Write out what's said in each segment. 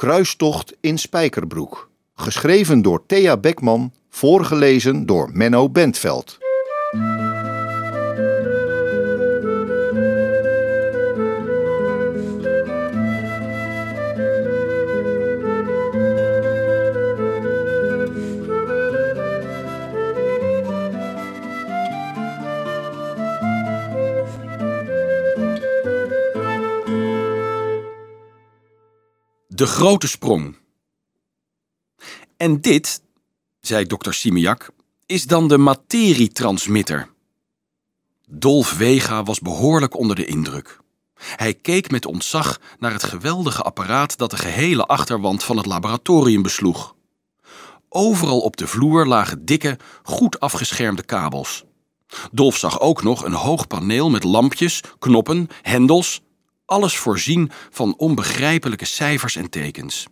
Kruistocht in Spijkerbroek. Geschreven door Thea Beckman, voorgelezen door Menno Bentveld. De grote sprong. En dit, zei dokter Simiak, is dan de materietransmitter. Dolf Wega was behoorlijk onder de indruk. Hij keek met ontzag naar het geweldige apparaat dat de gehele achterwand van het laboratorium besloeg. Overal op de vloer lagen dikke, goed afgeschermde kabels. Dolf zag ook nog een hoog paneel met lampjes, knoppen, hendels alles voorzien van onbegrijpelijke cijfers en tekens.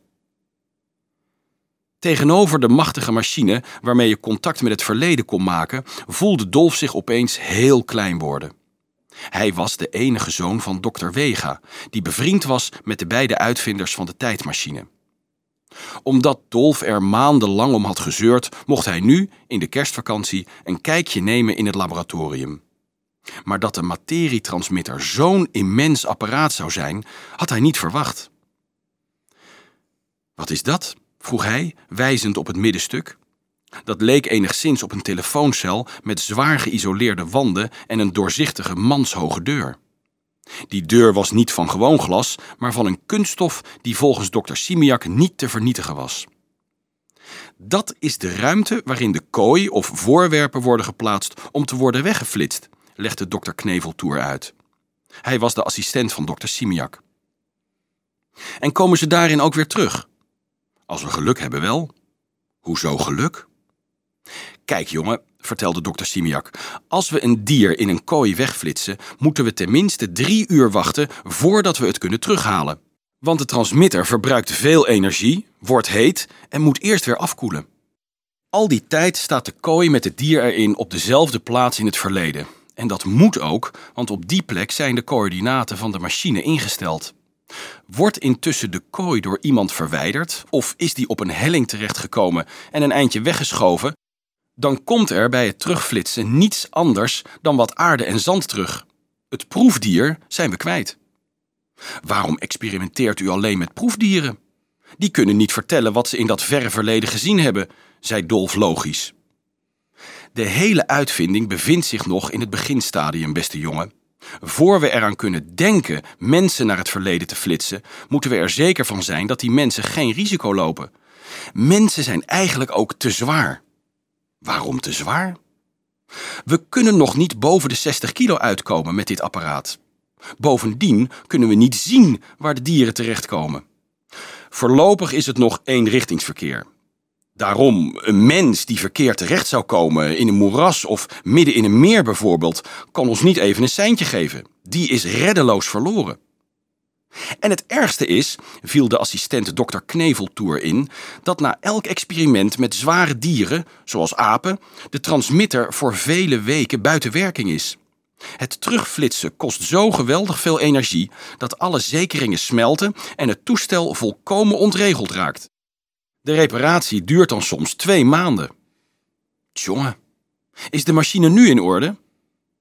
Tegenover de machtige machine waarmee je contact met het verleden kon maken, voelde Dolf zich opeens heel klein worden. Hij was de enige zoon van dokter Wega, die bevriend was met de beide uitvinders van de tijdmachine. Omdat Dolf er maandenlang om had gezeurd, mocht hij nu, in de kerstvakantie, een kijkje nemen in het laboratorium. Maar dat de materietransmitter zo'n immens apparaat zou zijn, had hij niet verwacht. Wat is dat? vroeg hij, wijzend op het middenstuk. Dat leek enigszins op een telefooncel met zwaar geïsoleerde wanden en een doorzichtige manshoge deur. Die deur was niet van gewoon glas, maar van een kunststof die volgens dokter Simiak niet te vernietigen was. Dat is de ruimte waarin de kooi of voorwerpen worden geplaatst om te worden weggeflitst, legde dokter Kneveltoer uit. Hij was de assistent van dokter Simiak. En komen ze daarin ook weer terug? Als we geluk hebben wel. Hoezo geluk? Kijk jongen, vertelde dokter Simiak, als we een dier in een kooi wegflitsen, moeten we tenminste drie uur wachten voordat we het kunnen terughalen. Want de transmitter verbruikt veel energie, wordt heet en moet eerst weer afkoelen. Al die tijd staat de kooi met het dier erin op dezelfde plaats in het verleden. En dat moet ook, want op die plek zijn de coördinaten van de machine ingesteld. Wordt intussen de kooi door iemand verwijderd, of is die op een helling terechtgekomen en een eindje weggeschoven, dan komt er bij het terugflitsen niets anders dan wat aarde en zand terug. Het proefdier zijn we kwijt. Waarom experimenteert u alleen met proefdieren? Die kunnen niet vertellen wat ze in dat verre verleden gezien hebben, zei Dolf logisch. De hele uitvinding bevindt zich nog in het beginstadium, beste jongen. Voor we eraan kunnen denken mensen naar het verleden te flitsen, moeten we er zeker van zijn dat die mensen geen risico lopen. Mensen zijn eigenlijk ook te zwaar. Waarom te zwaar? We kunnen nog niet boven de 60 kilo uitkomen met dit apparaat. Bovendien kunnen we niet zien waar de dieren terechtkomen. Voorlopig is het nog eenrichtingsverkeer. Daarom, een mens die verkeerd terecht zou komen in een moeras of midden in een meer bijvoorbeeld, kan ons niet even een seintje geven. Die is reddeloos verloren. En het ergste is, viel de assistent dokter Kneveltoer in, dat na elk experiment met zware dieren, zoals apen, de transmitter voor vele weken buiten werking is. Het terugflitsen kost zo geweldig veel energie dat alle zekeringen smelten en het toestel volkomen ontregeld raakt. De reparatie duurt dan soms twee maanden. Tjonge, is de machine nu in orde?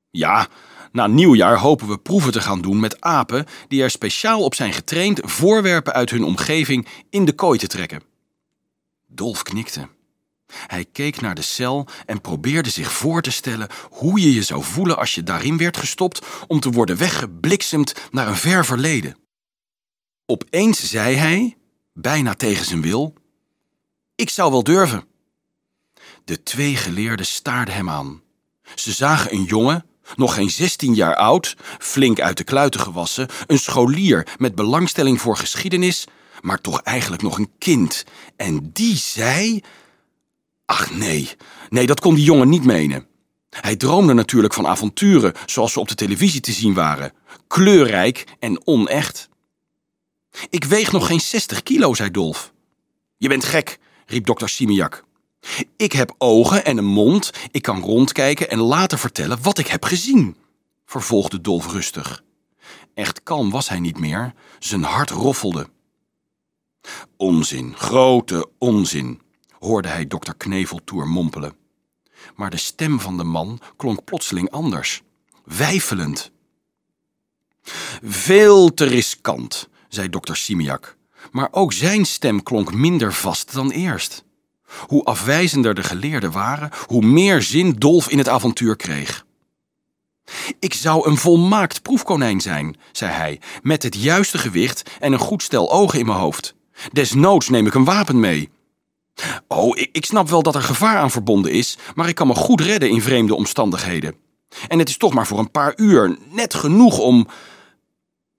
Ja, na nieuwjaar hopen we proeven te gaan doen met apen die er speciaal op zijn getraind voorwerpen uit hun omgeving in de kooi te trekken. Dolf knikte. Hij keek naar de cel en probeerde zich voor te stellen hoe je je zou voelen als je daarin werd gestopt om te worden weggebliksemd naar een ver verleden. Opeens zei hij, bijna tegen zijn wil: ik zou wel durven. De twee geleerden staarden hem aan. Ze zagen een jongen, nog geen 16 jaar oud, flink uit de kluiten gewassen, een scholier met belangstelling voor geschiedenis, maar toch eigenlijk nog een kind. En die zei. Ach nee, nee, dat kon die jongen niet menen. Hij droomde natuurlijk van avonturen zoals ze op de televisie te zien waren, kleurrijk en onecht. Ik weeg nog geen 60 kilo, zei Dolf. Je bent gek, riep dokter Simiak. Ik heb ogen en een mond, ik kan rondkijken en later vertellen wat ik heb gezien, vervolgde Dolf rustig. Echt kalm was hij niet meer, zijn hart roffelde. Onzin, grote onzin, hoorde hij dokter Kneveltoer mompelen. Maar de stem van de man klonk plotseling anders, weifelend. Veel te riskant, zei dokter Simiak, maar ook zijn stem klonk minder vast dan eerst. Hoe afwijzender de geleerden waren, hoe meer zin Dolf in het avontuur kreeg. Ik zou een volmaakt proefkonijn zijn, zei hij, met het juiste gewicht en een goed stel ogen in mijn hoofd. Desnoods neem ik een wapen mee. Oh, ik, ik snap wel dat er gevaar aan verbonden is, maar ik kan me goed redden in vreemde omstandigheden. En het is toch maar voor een paar uur, net genoeg om.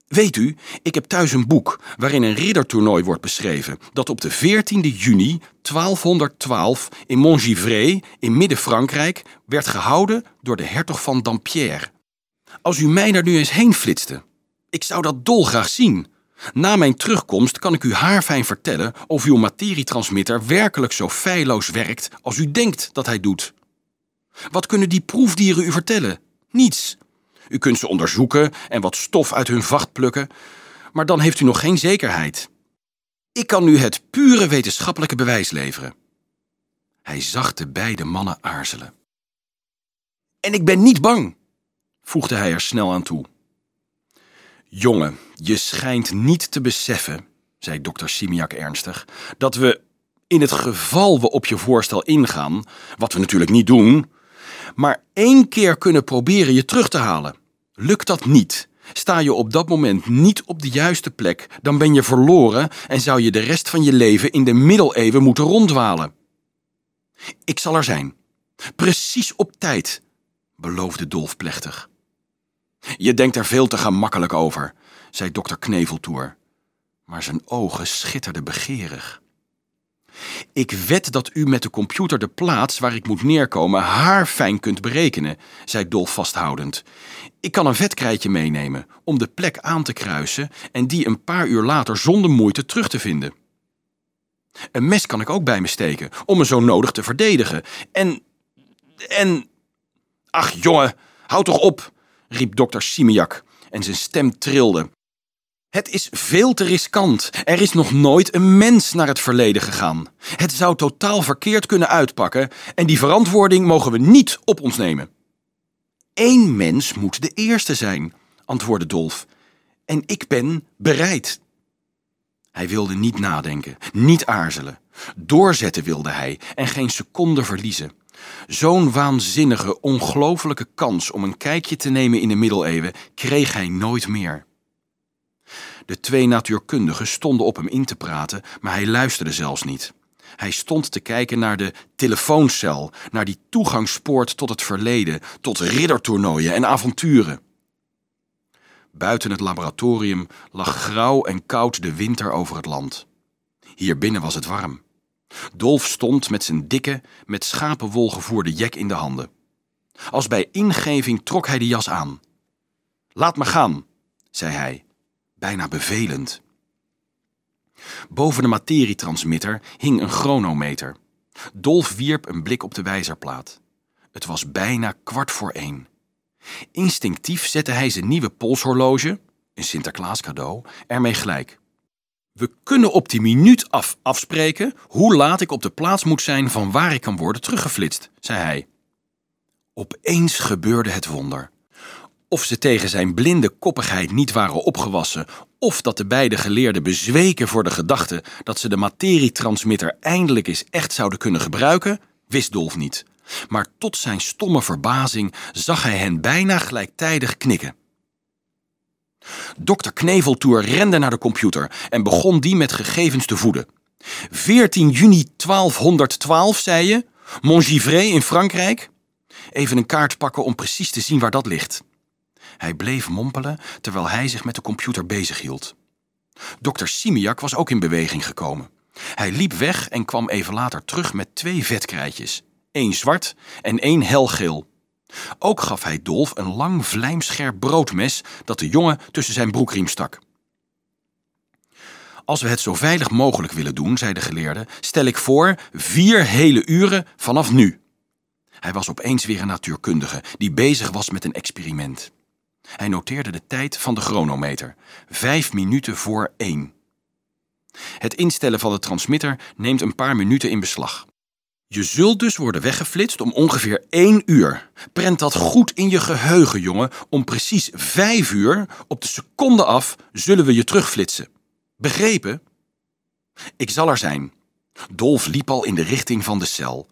Weet u, ik heb thuis een boek waarin een riddertoernooi wordt beschreven dat op de 14e juni 1212 in Montgivray in Midden-Frankrijk werd gehouden door de hertog van Dampierre. Als u mij daar nu eens heen flitste, ik zou dat dolgraag zien. Na mijn terugkomst kan ik u haarfijn vertellen of uw materietransmitter werkelijk zo feilloos werkt als u denkt dat hij doet. Wat kunnen die proefdieren u vertellen? Niets. U kunt ze onderzoeken en wat stof uit hun vacht plukken, maar dan heeft u nog geen zekerheid. Ik kan u het pure wetenschappelijke bewijs leveren. Hij zag de beide mannen aarzelen. En ik ben niet bang, voegde hij er snel aan toe. Jongen, je schijnt niet te beseffen, zei dokter Simiak ernstig, dat we, in het geval we op je voorstel ingaan, wat we natuurlijk niet doen, maar één keer kunnen proberen je terug te halen. Lukt dat niet, sta je op dat moment niet op de juiste plek, dan ben je verloren en zou je de rest van je leven in de middeleeuwen moeten ronddwalen. Ik zal er zijn, precies op tijd, beloofde Dolf plechtig. Je denkt er veel te gemakkelijk over, zei dokter Kneveltoer. Maar zijn ogen schitterden begeerig. Ik wed dat u met de computer de plaats waar ik moet neerkomen haarfijn kunt berekenen, zei Dolf vasthoudend. Ik kan een vetkrijtje meenemen om de plek aan te kruisen en die een paar uur later zonder moeite terug te vinden. Een mes kan ik ook bij me steken om me zo nodig te verdedigen. En. en. Ach jongen, houd toch op, riep dokter Simiak en zijn stem trilde. Het is veel te riskant. Er is nog nooit een mens naar het verleden gegaan. Het zou totaal verkeerd kunnen uitpakken en die verantwoording mogen we niet op ons nemen. Eén mens moet de eerste zijn, antwoordde Dolf. En ik ben bereid. Hij wilde niet nadenken, niet aarzelen. Doorzetten wilde hij en geen seconde verliezen. Zo'n waanzinnige, ongelooflijke kans om een kijkje te nemen in de middeleeuwen kreeg hij nooit meer. De twee natuurkundigen stonden op hem in te praten, maar hij luisterde zelfs niet. Hij stond te kijken naar de telefooncel, naar die toegangspoort tot het verleden, tot riddertoernooien en avonturen. Buiten het laboratorium lag grauw en koud de winter over het land. Hier binnen was het warm. Dolf stond met zijn dikke, met schapenwol gevoerde jek in de handen. Als bij ingeving trok hij de jas aan. Laat me gaan, zei hij, bijna bevelend. Boven de materietransmitter hing een chronometer. Dolf wierp een blik op de wijzerplaat. Het was bijna kwart voor één. Instinctief zette hij zijn nieuwe polshorloge, een Sinterklaas cadeau, ermee gelijk. We kunnen op die minuut af afspreken hoe laat ik op de plaats moet zijn van waar ik kan worden teruggeflitst, zei hij. Opeens gebeurde het wonder. Of ze tegen zijn blinde koppigheid niet waren opgewassen, of dat de beide geleerden bezweken voor de gedachte dat ze de materietransmitter eindelijk eens echt zouden kunnen gebruiken, wist Dolf niet. Maar tot zijn stomme verbazing zag hij hen bijna gelijktijdig knikken. Dokter Kneveltoer rende naar de computer en begon die met gegevens te voeden. 14 juni 1212, zei je? Montgivray in Frankrijk? Even een kaart pakken om precies te zien waar dat ligt. Hij bleef mompelen terwijl hij zich met de computer bezighield. Dokter Simiak was ook in beweging gekomen. Hij liep weg en kwam even later terug met twee vetkrijtjes. één zwart en één helgeel. Ook gaf hij Dolf een lang vlijmscherp broodmes dat de jongen tussen zijn broekriem stak. Als we het zo veilig mogelijk willen doen, zei de geleerde, stel ik voor vier hele uren vanaf nu. Hij was opeens weer een natuurkundige die bezig was met een experiment. Hij noteerde de tijd van de chronometer. Vijf minuten voor één. Het instellen van de transmitter neemt een paar minuten in beslag. Je zult dus worden weggeflitst om ongeveer 1 uur. Prent dat goed in je geheugen, jongen. Om precies 5 uur, op de seconde af, zullen we je terugflitsen. Begrepen? Ik zal er zijn. Dolf liep al in de richting van de cel.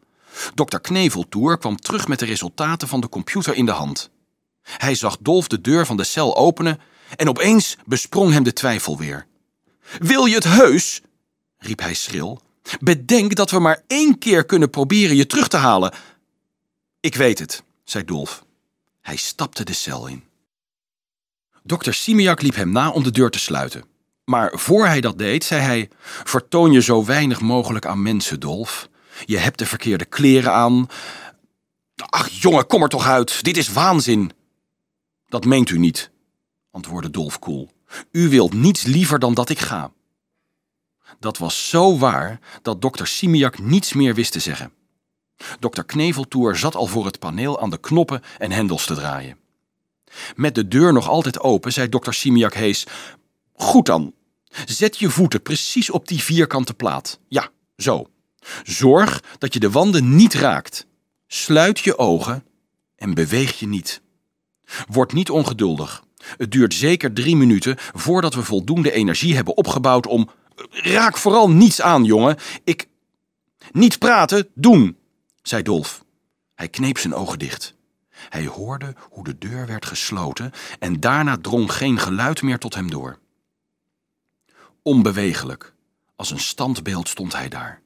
Dr. Kneveltoer kwam terug met de resultaten van de computer in de hand. Hij zag Dolf de deur van de cel openen en opeens besprong hem de twijfel weer. Wil je het heus? riep hij schril. Bedenk dat we maar één keer kunnen proberen je terug te halen. Ik weet het, zei Dolf. Hij stapte de cel in. Dokter Simiak liep hem na om de deur te sluiten. Maar voor hij dat deed, zei hij: Vertoon je zo weinig mogelijk aan mensen, Dolf. Je hebt de verkeerde kleren aan. Ach, jongen, kom er toch uit. Dit is waanzin. Dat meent u niet, antwoordde Dolf koel. U wilt niets liever dan dat ik ga. Dat was zo waar dat dokter Simiak niets meer wist te zeggen. Dokter Kneveltoer zat al voor het paneel aan de knoppen en hendels te draaien. Met de deur nog altijd open, zei dokter Simiak hees: Goed dan, zet je voeten precies op die vierkante plaat. Ja, zo. Zorg dat je de wanden niet raakt. Sluit je ogen en beweeg je niet. Word niet ongeduldig. Het duurt zeker drie minuten voordat we voldoende energie hebben opgebouwd om. Raak vooral niets aan, jongen. Ik. Niet praten, doen, zei Dolf. Hij kneep zijn ogen dicht. Hij hoorde hoe de deur werd gesloten en daarna drong geen geluid meer tot hem door. Onbewegelijk, als een standbeeld stond hij daar.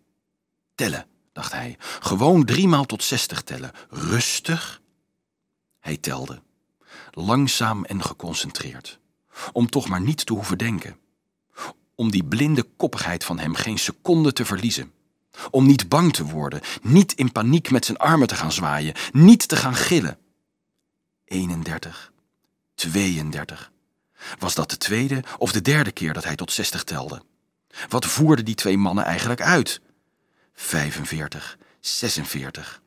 Tellen, dacht hij, gewoon driemaal tot zestig tellen. Rustig. Hij telde langzaam en geconcentreerd. Om toch maar niet te hoeven denken. Om die blinde koppigheid van hem geen seconde te verliezen. Om niet bang te worden, niet in paniek met zijn armen te gaan zwaaien, niet te gaan gillen. 31, 32. Was dat de tweede of de derde keer dat hij tot 60 telde? Wat voerden die twee mannen eigenlijk uit? 45, 46.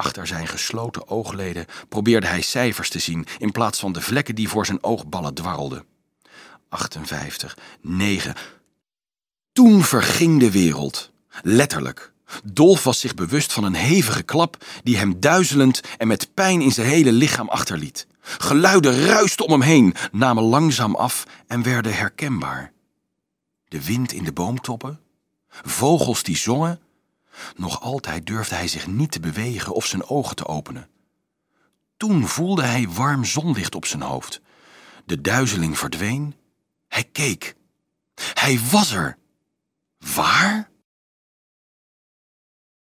Achter zijn gesloten oogleden probeerde hij cijfers te zien in plaats van de vlekken die voor zijn oogballen dwarrelden. 58, 9. Toen verging de wereld. Letterlijk. Dolf was zich bewust van een hevige klap die hem duizelend en met pijn in zijn hele lichaam achterliet. Geluiden ruisten om hem heen, namen langzaam af en werden herkenbaar. De wind in de boomtoppen, vogels die zongen, nog altijd durfde hij zich niet te bewegen of zijn ogen te openen. Toen voelde hij warm zonlicht op zijn hoofd. De duizeling verdween. Hij keek. Hij was er. Waar?